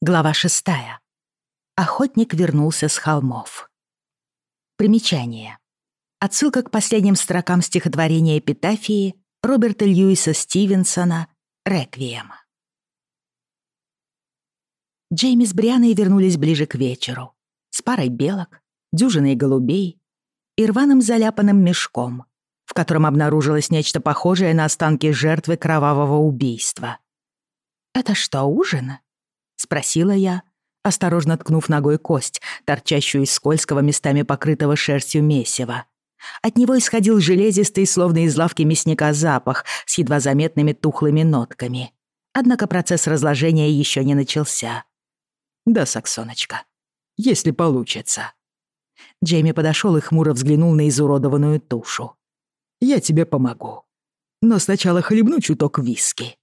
Глава шестая. Охотник вернулся с холмов. Примечание. Отсылка к последним строкам стихотворения эпитафии Роберта Льюиса Стивенсона «Реквием». Джейми с Брианой вернулись ближе к вечеру с парой белок, дюжиной голубей и рваным заляпанным мешком, в котором обнаружилось нечто похожее на останки жертвы кровавого убийства. «Это что, ужин?» — спросила я, осторожно ткнув ногой кость, торчащую из скользкого местами покрытого шерстью месива. От него исходил железистый, словно из лавки мясника, запах с едва заметными тухлыми нотками. Однако процесс разложения еще не начался. «Да, Саксоночка, если получится». Джейми подошел и хмуро взглянул на изуродованную тушу. «Я тебе помогу. Но сначала хлебну чуток виски.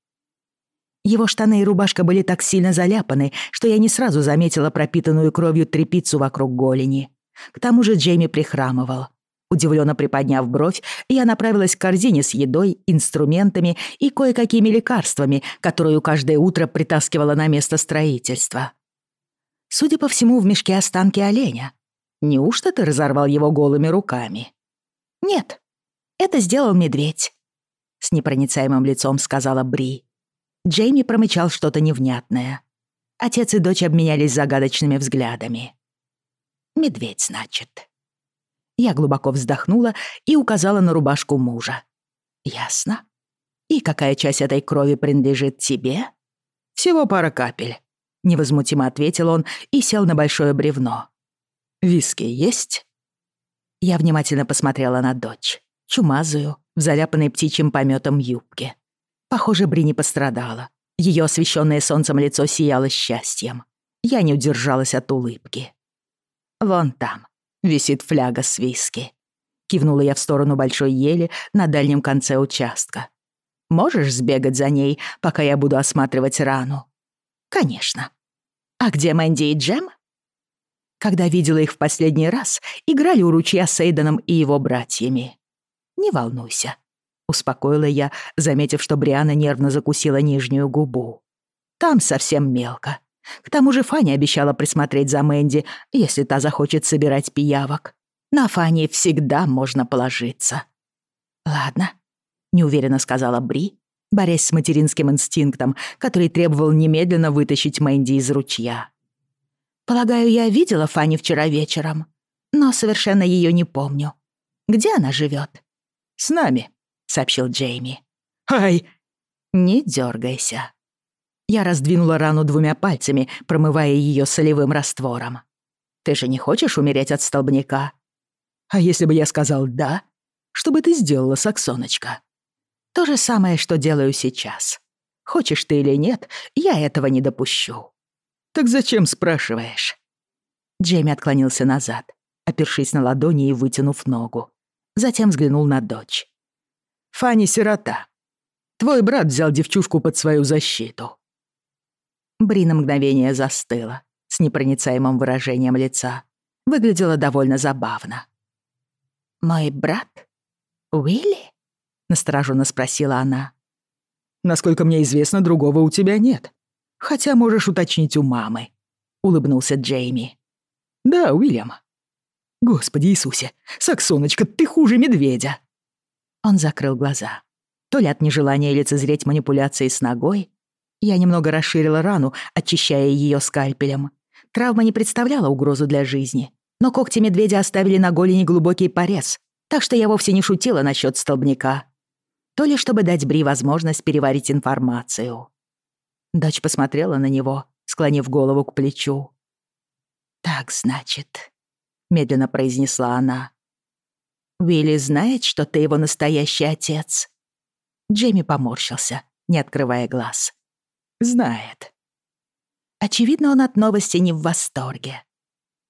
Его штаны и рубашка были так сильно заляпаны, что я не сразу заметила пропитанную кровью трепицу вокруг голени. К тому же Джейми прихрамывал. Удивленно приподняв бровь, я направилась к корзине с едой, инструментами и кое-какими лекарствами, которую каждое утро притаскивала на место строительства. Судя по всему, в мешке останки оленя. Неужто ты разорвал его голыми руками? Нет, это сделал медведь. С непроницаемым лицом сказала Бри. Джейми промычал что-то невнятное. Отец и дочь обменялись загадочными взглядами. «Медведь, значит». Я глубоко вздохнула и указала на рубашку мужа. «Ясно. И какая часть этой крови принадлежит тебе?» «Всего пара капель», — невозмутимо ответил он и сел на большое бревно. «Виски есть?» Я внимательно посмотрела на дочь, чумазую, в заляпанной птичьим пометом юбке. Похоже, Бри не пострадала. Ее освещенное солнцем лицо сияло счастьем. Я не удержалась от улыбки. «Вон там висит фляга с виски», — кивнула я в сторону большой ели на дальнем конце участка. «Можешь сбегать за ней, пока я буду осматривать рану?» «Конечно». «А где Мэнди и Джем?» Когда видела их в последний раз, играли у ручья с Эйденом и его братьями. «Не волнуйся, Успокоила я, заметив, что Бриана нервно закусила нижнюю губу. «Там совсем мелко. К тому же Фанни обещала присмотреть за Мэнди, если та захочет собирать пиявок. На Фанни всегда можно положиться». «Ладно», — неуверенно сказала Бри, борясь с материнским инстинктом, который требовал немедленно вытащить Мэнди из ручья. «Полагаю, я видела Фанни вчера вечером, но совершенно ее не помню. Где она живет? «С нами», сообщил Джейми. «Ай!» «Не дергайся». Я раздвинула рану двумя пальцами, промывая ее солевым раствором. «Ты же не хочешь умереть от столбняка?» «А если бы я сказал «да», что бы ты сделала, Саксоночка?» «То же самое, что делаю сейчас. Хочешь ты или нет, я этого не допущу». «Так зачем спрашиваешь?» Джейми отклонился назад, опершись на ладони и вытянув ногу. Фанни сирота. Твой брат взял девчушку под свою защиту». Брина мгновение застыла с непроницаемым выражением лица. Выглядела довольно забавно. «Мой брат? Уилли?» — настороженно спросила она. «Насколько мне известно, другого у тебя нет. Хотя можешь уточнить у мамы», — улыбнулся Джейми. «Да, Уильям». «Господи Иисусе, Саксоночка, ты хуже медведя!» Он закрыл глаза. То ли от нежелания лицезреть манипуляции с ногой. Я немного расширила рану, очищая ее скальпелем. Травма не представляла угрозу для жизни. Но когти медведя оставили на голени глубокий порез, так что я вовсе не шутила насчет столбняка. То ли чтобы дать Бри возможность переварить информацию. Дочь посмотрела на него, склонив голову к плечу. «Так, значит», — медленно произнесла она. Уилли знает, что ты его настоящий отец?» Джейми поморщился, не открывая глаз. «Знает». Очевидно, он от новости не в восторге.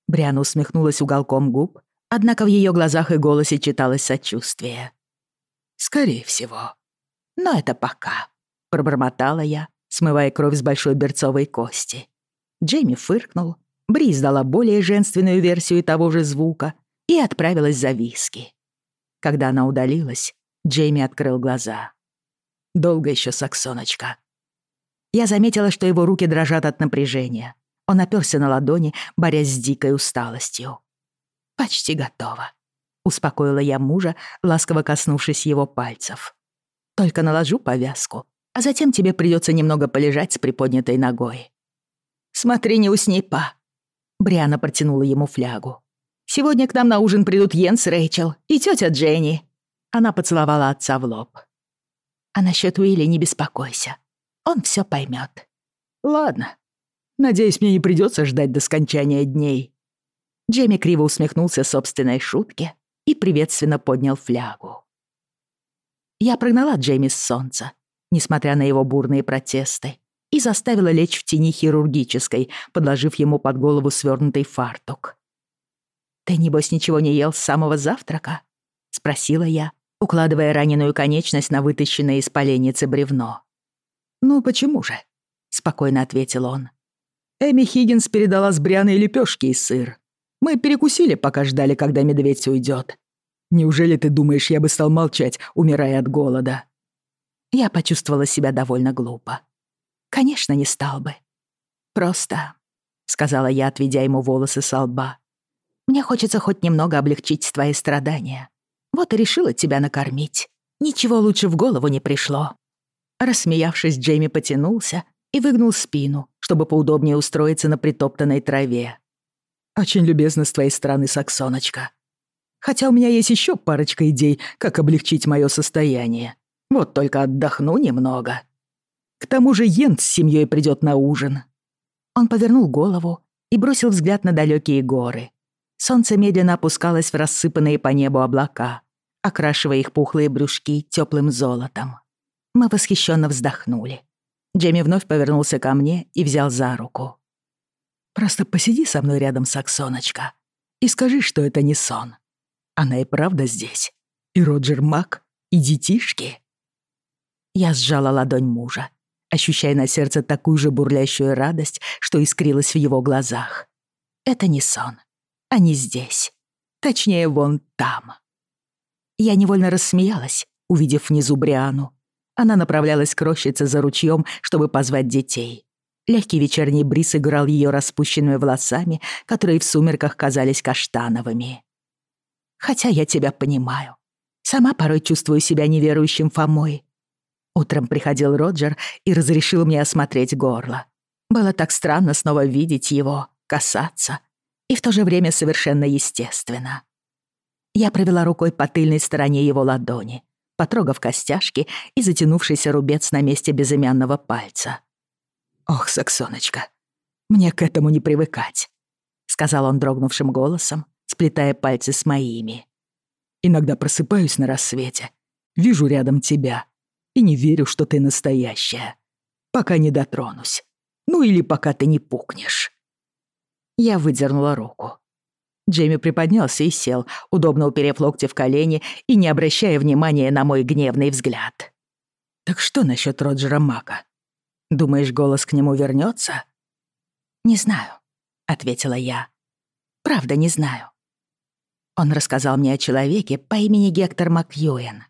Бриана усмехнулась уголком губ, однако в ее глазах и голосе читалось сочувствие. «Скорее всего. Но это пока», — пробормотала я, смывая кровь с большой берцовой кости. Джейми фыркнул, Бри издала более женственную версию того же когда она удалилась, Джейми открыл глаза. «Долго еще Саксоночка». Я заметила, что его руки дрожат от напряжения. Он оперся на ладони, борясь с дикой усталостью. «Почти готово», — успокоила я мужа, ласково коснувшись его пальцев. «Только наложу повязку, а затем тебе придется немного полежать с приподнятой ногой». «Смотри, не усни, па!» Бриана протянула ему флягу. Сегодня к нам на ужин придут Йенс Рэйчел и тетя Дженни». Она поцеловала отца в лоб. «А насчет Уилли не беспокойся. Он все поймет. «Ладно. Надеюсь, мне не придется ждать до скончания дней». Джемми криво усмехнулся собственной шутке и приветственно поднял флягу. Я прогнала Джейми с солнца, несмотря на его бурные протесты, и заставила лечь в тени хирургической, подложив ему под голову свернутый фартук. «Ты, небось, ничего не ел с самого завтрака?» — спросила я, укладывая раненую конечность на вытащенное из поленницы бревно. «Ну, почему же?» — спокойно ответил он. «Эми Хиггинс передала с Брианой лепешки и сыр. Мы перекусили, пока ждали, когда медведь уйдет. Неужели ты думаешь, я бы стал Мне хочется хоть немного облегчить твои страдания. Вот и решила тебя накормить. Ничего лучше в голову не пришло». Рассмеявшись, Джейми потянулся и выгнул спину, чтобы поудобнее устроиться на притоптанной траве. «Очень любезно с твоей стороны, Саксоночка. Хотя у меня есть еще парочка идей, как облегчить мое состояние. Вот только отдохну немного. К тому же Йент с семьей придет на ужин». Он повернул голову и бросил взгляд на далекие горы — Солнце медленно опускалось в рассыпанные по небу облака, окрашивая их пухлые брюшки теплым золотом. Мы восхищенно вздохнули. Джемми вновь повернулся ко мне и взял за руку. «Просто посиди со мной рядом, Саксоночка, и скажи, что это не сон. Она и правда здесь. И Роджер Мак, и детишки». Я сжала ладонь мужа, ощущая на сердце такую же бурлящую радость, что искрилась в его глазах. «Это не сон. Они здесь. Точнее, вон там. Я невольно рассмеялась, увидев внизу Бриану. Она направлялась к рощице за ручьем, чтобы позвать детей. Легкий вечерний бриз играл ее распущенными волосами, которые в сумерках казались каштановыми. «Хотя я тебя понимаю. Сама порой чувствую себя неверующим Фомой. Утром приходил Роджер и разрешил мне осмотреть горло. Было так странно снова видеть его, касаться, и в то же время совершенно естественно. Я провела рукой по тыльной стороне его ладони, потрогав костяшки и затянувшийся рубец на месте безымянного пальца. «Ох, Саксоночка, мне к этому не привыкать», — сказал он дрогнувшим голосом, сплетая пальцы с моими. «Иногда просыпаюсь на рассвете, вижу рядом тебя и не верю, что ты настоящая, пока не дотронусь, ну или пока ты не пукнешь». Я выдернула руку. Джейми приподнялся и сел, удобно уперев локти в колени и не обращая внимания на мой гневный взгляд. «Так что насчет Роджера Мака? Думаешь, голос к нему вернется? «Не знаю», — ответила я. «Правда, не знаю». Он рассказал мне о человеке по имени Гектор Макьюэн.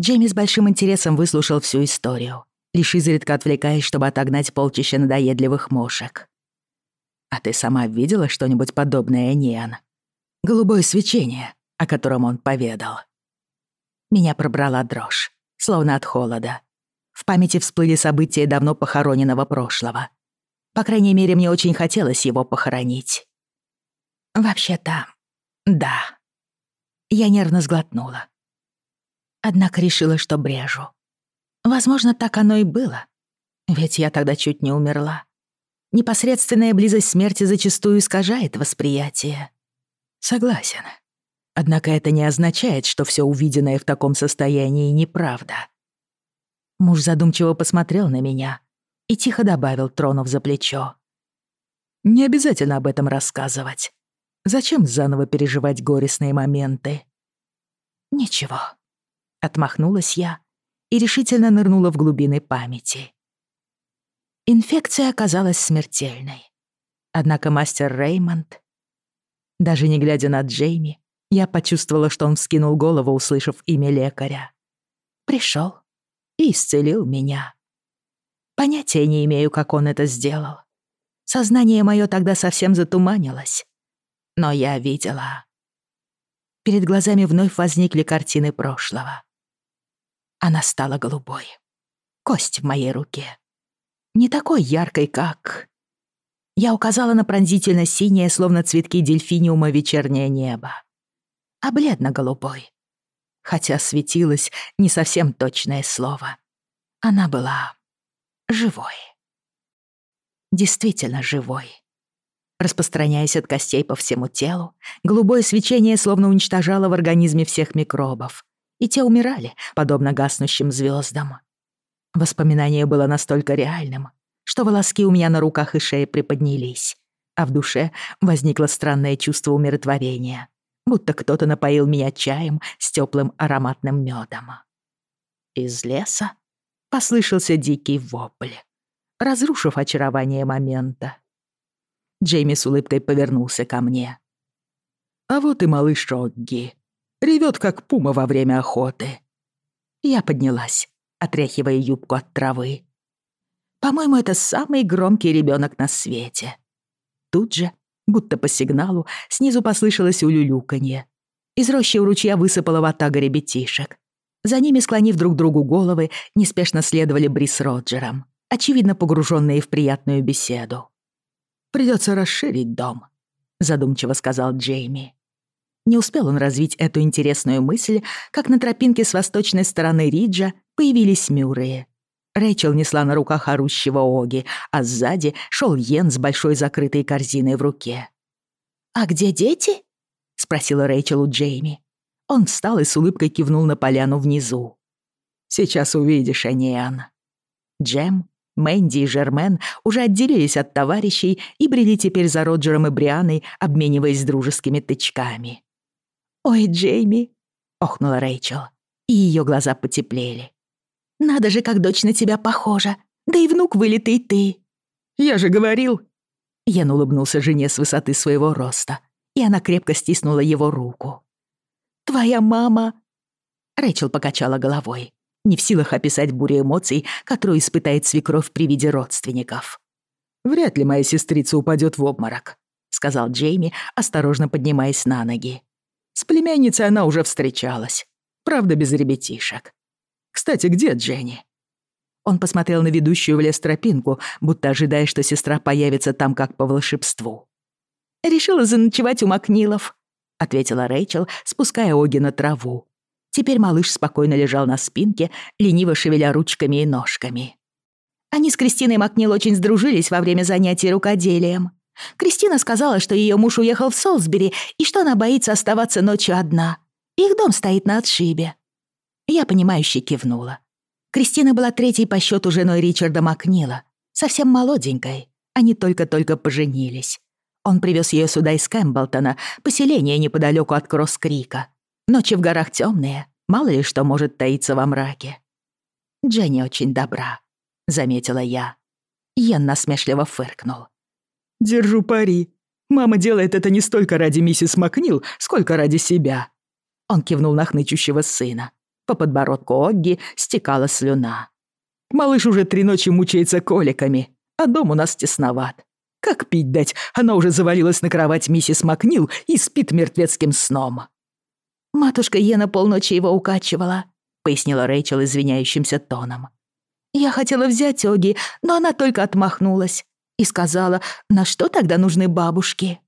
Джейми с большим интересом выслушал всю историю, лишь изредка отвлекаясь, чтобы отогнать полчища надоедливых мошек. «А ты сама видела что-нибудь подобное, Ниан? Голубое свечение, о котором он поведал». Меня пробрала дрожь, словно от холода. В памяти всплыли события давно похороненного прошлого. По крайней мере, мне очень хотелось его похоронить. «Вообще-то, да». Я нервно сглотнула. Однако решила, что брежу. Возможно, так оно и было. Ведь я тогда чуть не умерла. Непосредственная близость смерти зачастую искажает восприятие. Согласен. Однако это не означает, что все увиденное в таком состоянии неправда. Муж задумчиво посмотрел на меня и тихо добавил, тронув за плечо. «Не обязательно об этом рассказывать. Зачем заново переживать горестные моменты?» «Ничего», — отмахнулась я и решительно нырнула в глубины памяти. Инфекция оказалась смертельной. Однако мастер Реймонд... Даже не глядя на Джейми, я почувствовала, что он вскинул голову, услышав имя лекаря. Пришел и исцелил меня. Понятия не имею, как он это сделал. Сознание мое тогда совсем затуманилось. Но я видела. Перед глазами вновь возникли картины прошлого. Она стала голубой. Кость в моей руке. Не такой яркой, как... Я указала на пронзительно синее, словно цветки дельфиниума, вечернее небо. А бледно-голубой. Хотя светилось не совсем точное слово. Она была живой. Действительно живой. Распространяясь от костей по всему телу, голубое свечение словно уничтожало в организме всех микробов, и те умирали, подобно гаснущим звездам. Воспоминание было настолько реальным, что волоски у меня на руках и шее приподнялись, а в душе возникло странное чувство умиротворения, будто кто-то напоил меня чаем с теплым ароматным медом. Из леса послышался дикий вопль, разрушив очарование момента. Джейми с улыбкой повернулся ко мне. «А вот и малыш Рогги. Ревет, как пума во время охоты». Я поднялась отряхивая юбку от травы. По-моему, это самый громкий ребенок на свете. Тут же, будто по сигналу, снизу послышалось улюлюканье. Из рощи у ручья высыпала ватага ребятишек. За ними, склонив друг другу головы, неспешно следовали Брис с Роджером, очевидно погруженные в приятную беседу. «Придется расширить дом», — задумчиво сказал Джейми. Не успел он развить эту интересную мысль, как на тропинке с восточной стороны Риджа появились Мюрреи. Рэйчел несла на руках орущего Оги, а сзади шел Йен с большой закрытой корзиной в руке. «А где дети?» — спросила Рэйчел у Джейми. Он встал и с улыбкой кивнул на поляну внизу. «Сейчас увидишь, Аниан». Джем, Мэнди и Жермен уже отделились от товарищей и брели теперь за Роджером и Брианой, обмениваясь дружескими тычками. «Ой, Джейми!» — охнула Рэйчел, и ее глаза потеплели. Надо же, как дочь на тебя похожа. Да и внук вылитый ты. Я же говорил. Ян улыбнулся жене с высоты своего роста, и она крепко стиснула его руку. Твоя мама... Рэчел покачала головой, не в силах описать бурю эмоций, которую испытает свекровь при виде родственников. «Вряд ли моя сестрица упадет в обморок», — сказал Джейми, осторожно поднимаясь на ноги. «С племянницей она уже встречалась. Правда, без ребятишек. Кстати, где Дженни?» Он посмотрел на ведущую в лес тропинку, будто ожидая, что сестра появится там как по волшебству. «Решила заночевать у Макнилов», — ответила Рэйчел, спуская Оги на траву. Теперь малыш спокойно лежал на спинке, лениво шевеля ручками и ножками. Они с Кристиной Макнил очень сдружились во время занятий рукоделием. Кристина сказала, что ее муж уехал в Солсбери и что она боится оставаться ночью одна. Их дом стоит на отшибе. Я понимающе кивнула. Кристина была третьей по счету женой Ричарда Макнила, совсем молоденькой. Они только-только поженились. Он привез ее сюда из Кэмпбелтона, поселение неподалеку от Кросс-Крика. Ночи в горах темные, мало ли что может таиться во мраке. «Дженни очень добра», — заметила я. Йен насмешливо фыркнул. «Держу пари. Мама делает это не столько ради миссис Макнил, сколько ради себя». Он кивнул на хнычущего сына. По подбородку бородку Огги стекала слюна. «Малыш уже три ночи мучается коликами, а дом у нас тесноват. Как пить дать? Она уже завалилась на кровать миссис Макнил и спит мертвецким сном». «Матушка Ена полночи его укачивала», — пояснила Рэйчел извиняющимся тоном. «Я хотела взять Оги, но она только отмахнулась и сказала, на что тогда нужны бабушки?»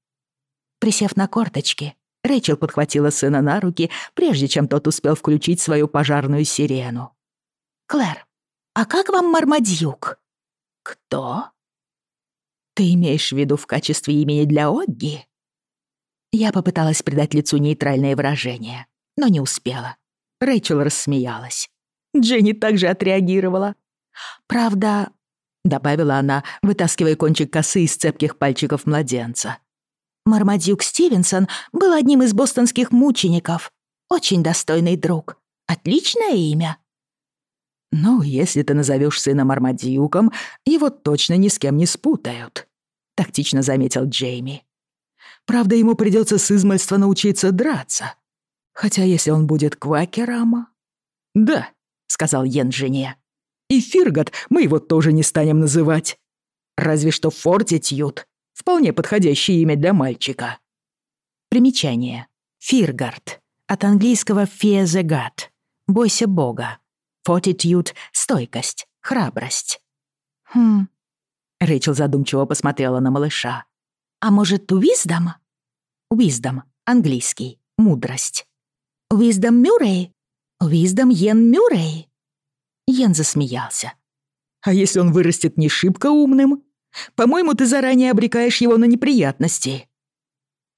Присев на корточки, Рэйчел подхватила сына на руки, прежде чем тот успел включить свою пожарную сирену. «Клэр, а как вам Мармадьюк?» «Кто?» Ты имеешь в виду в качестве имени для Огги? Я попыталась придать лицу нейтральное выражение, но не успела. Рэйчел рассмеялась. Дженни также отреагировала. «Правда», — добавила она, вытаскивая кончик косы из цепких пальчиков младенца. Мармадюк Стивенсон был одним из бостонских мучеников. Очень достойный друг. Отличное имя. Ну, если ты назовешь сына Мармадюком, его точно ни с кем не спутают, тактично заметил Джейми. Правда, ему придется с измальства научиться драться. Хотя если он будет квакером... Да, сказал Йенджине. И Фиргот мы его тоже не станем называть. Разве что Фортитьют. Вполне подходящее имя для мальчика. Примечание. Фиргард. От английского «fear the God» — «бойся Бога». Fortitude — «стойкость», «храбрость». «Хм...» Рэйчел задумчиво посмотрела на малыша. «А может, Уиздом?» «Уиздом. Английский. Мудрость». «Уиздом Мюррей? Уиздом Йен Мюррей?» Йен засмеялся. «А если он вырастет не шибко умным?» По-моему, ты заранее обрекаешь его на неприятности.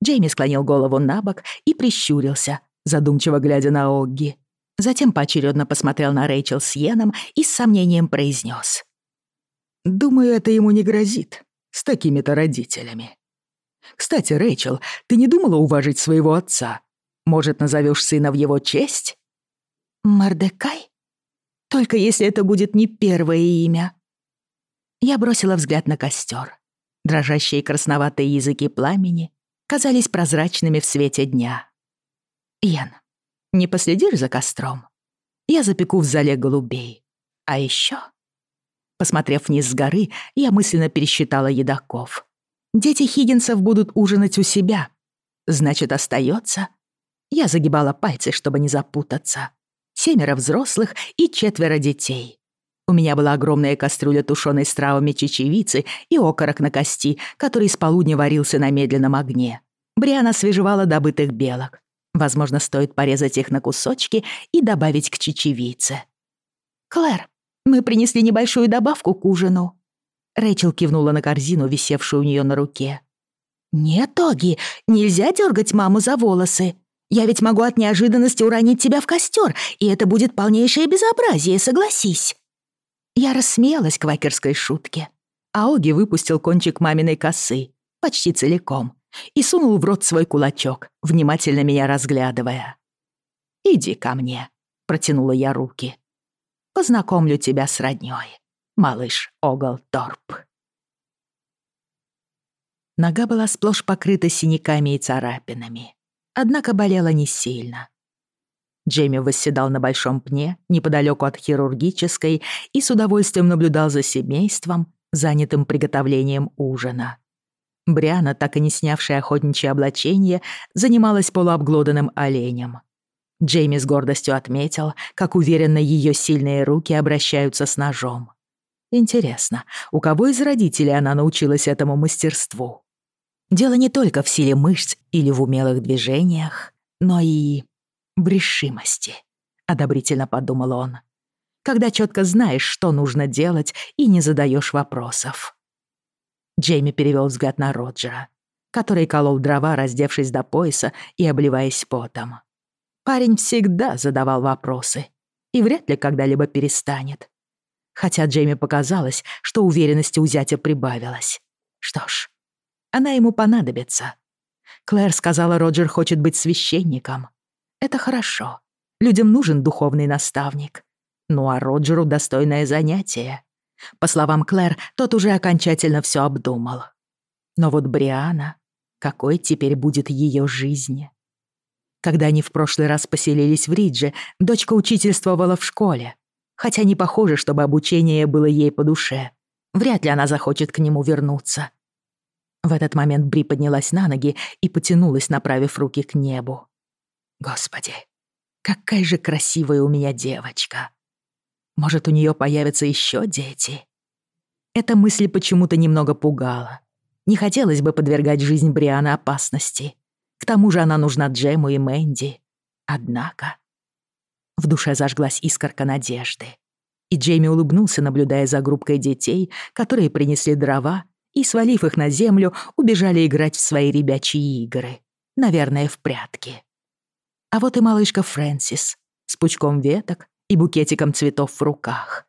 Джейми склонил голову на бок и прищурился, задумчиво глядя на Огги. Затем поочередно посмотрел на Рэйчел с Йеном и с сомнением произнес: «Думаю, это ему не грозит с такими-то родителями. Кстати, Рэйчел, ты не думала уважить своего отца? Может, назовешь сына в его честь?» «Мордекай? Только если это будет не первое имя». Я бросила взгляд на костер. Дрожащие красноватые языки пламени казались прозрачными в свете дня. «Ян, не последишь за костром? Я запеку в зале голубей. А еще...» Посмотрев вниз с горы, я мысленно пересчитала едоков. «Дети Хиггинсов будут ужинать у себя. Значит, остается. Я загибала пальцы, чтобы не запутаться. Семеро взрослых и четверо детей. У меня была огромная кастрюля тушеной с травами чечевицы и окорок на кости, который с полудня варился на медленном огне. Бриана свежевала добытых белок. Возможно, стоит порезать их на кусочки и добавить к чечевице. «Клэр, мы принесли небольшую добавку к ужину». Рэйчел кивнула на корзину, висевшую у нее на руке. «Нет, Тоги, нельзя дергать маму за волосы. Я ведь могу от неожиданности уронить тебя в костер, и это будет полнейшее безобразие, согласись». Я рассмеялась квакерской шутке, а Оги выпустил кончик маминой косы, почти целиком, и сунул в рот свой кулачок, внимательно меня разглядывая. «Иди ко мне», — протянула я руки. «Познакомлю тебя с роднёй, малыш Оглторп». Нога была сплошь покрыта синяками и царапинами, однако болела не сильно. Джейми восседал на большом пне неподалеку от хирургической и с удовольствием наблюдал за семейством, занятым приготовлением ужина. Бриана, так и не снявшая охотничье облачение, занималась полуобглоданным оленем. Джейми с гордостью отметил, как уверенно ее сильные руки обращаются с ножом. Интересно, у кого из родителей она научилась этому мастерству? Дело не только в силе мышц или в умелых движениях, но и в решимости, одобрительно подумал он. Когда четко знаешь, что нужно делать, и не задаешь вопросов. Джейми перевел взгляд на Роджера, который колол дрова, раздевшись до пояса и обливаясь потом. Парень всегда задавал вопросы и вряд ли когда-либо перестанет. Хотя Джейми показалось, что уверенности у зятя прибавилось. Что ж, она ему понадобится. Клэр сказала, Роджер хочет быть священником. Это хорошо. Людям нужен духовный наставник. Ну а Роджеру достойное занятие. По словам Клэр, тот уже окончательно все обдумал. Но вот Бриана, какой теперь будет ее жизнь? Когда они в прошлый раз поселились в Ридже, дочка учительствовала в школе. Хотя не похоже, чтобы обучение было ей по душе. Вряд ли она захочет к нему вернуться. В этот момент Бри поднялась на ноги и потянулась, направив руки к небу. Господи, какая же красивая у меня девочка. Может, у нее появятся еще дети? Эта мысль почему-то немного пугала. Не хотелось бы подвергать жизнь Бриана опасности. К тому же она нужна Джему и Мэнди. Однако... В душе зажглась искорка надежды. И Джейми улыбнулся, наблюдая за группкой детей, которые принесли дрова и, свалив их на землю, убежали играть в свои ребячьи игры. Наверное, в прятки а вот и малышка Фрэнсис с пучком веток и букетиком цветов в руках.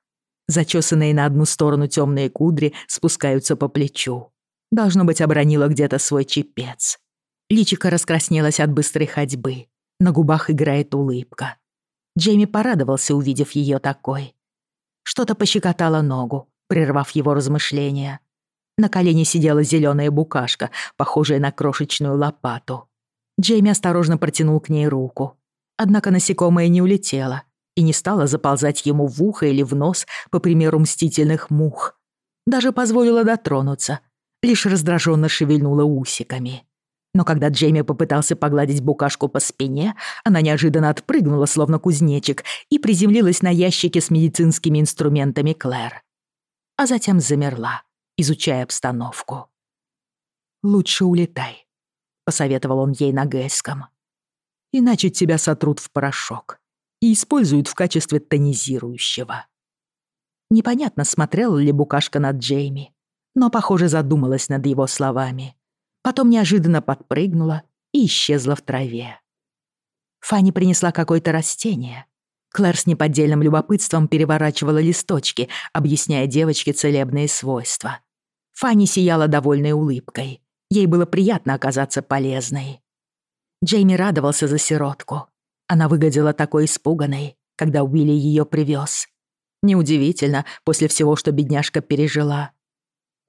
Зачесанные на одну сторону темные кудри спускаются по плечу. Должно быть, обронила где-то свой чепец. Личико раскраснелось от быстрой ходьбы. На губах играет улыбка. Джейми порадовался, увидев ее такой. Что-то пощекотало ногу, прервав его размышления. На колене сидела зеленая букашка, похожая на крошечную лопату. Джейми осторожно протянул к ней руку. Однако насекомое не улетело и не стало заползать ему в ухо или в нос, по примеру мстительных мух. Даже позволило дотронуться, лишь раздраженно шевельнула усиками. Но когда Джейми попытался погладить букашку по спине, она неожиданно отпрыгнула, словно кузнечик, и приземлилась на ящике с медицинскими инструментами Клэр. А затем замерла, изучая обстановку. «Лучше улетай», посоветовал он ей на гейском. «Иначе тебя сотрут в порошок и используют в качестве тонизирующего». Непонятно, смотрела ли букашка на Джейми, но, похоже, задумалась над его словами. Потом неожиданно подпрыгнула и исчезла в траве. Фанни принесла какое-то растение. Клэр с неподдельным любопытством переворачивала листочки, объясняя девочке целебные свойства. Фанни сияла довольной улыбкой. Ей было приятно оказаться полезной. Джейми радовался за сиротку. Она выглядела такой испуганной, когда Уилли ее привез. Неудивительно, после всего, что бедняжка пережила.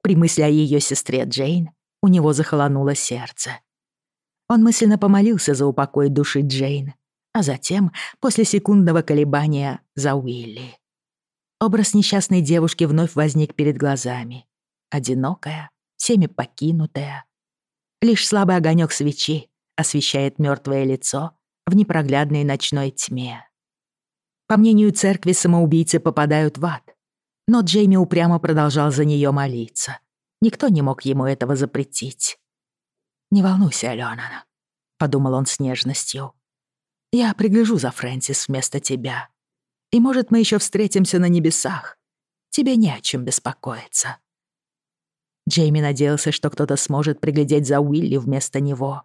При мысли о ее сестре Джейн у него захолонуло сердце. Он мысленно помолился за упокой души Джейн, а затем, после секундного колебания, за Уилли. Образ несчастной девушки вновь возник перед глазами. Одинокая, всеми покинутая. Лишь слабый огонек свечи освещает мертвое лицо в непроглядной ночной тьме. По мнению церкви, самоубийцы попадают в ад, но Джейми упрямо продолжал за нее молиться. Никто не мог ему этого запретить. «Не волнуйся, Алена», — подумал он с нежностью. «Я пригляжу за Фрэнсис вместо тебя. И, может, мы еще встретимся на небесах. Тебе не о чем беспокоиться». Джейми надеялся, что кто-то сможет приглядеть за Уилли вместо него.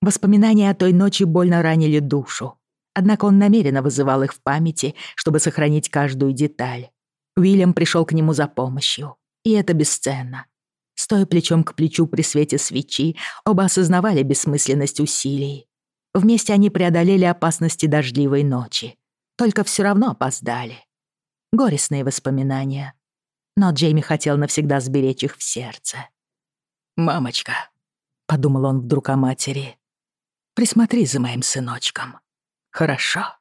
Воспоминания о той ночи больно ранили душу. Однако он намеренно вызывал их в памяти, чтобы сохранить каждую деталь. Уильям пришел к нему за помощью. И это бесценно. Стоя плечом к плечу при свете свечи, оба осознавали бессмысленность усилий. Вместе они преодолели опасности дождливой ночи. Только все равно опоздали. Горестные воспоминания. Но Джейми хотел навсегда сберечь их в сердце. «Мамочка», — подумал он вдруг о матери, — «присмотри за моим сыночком. Хорошо?»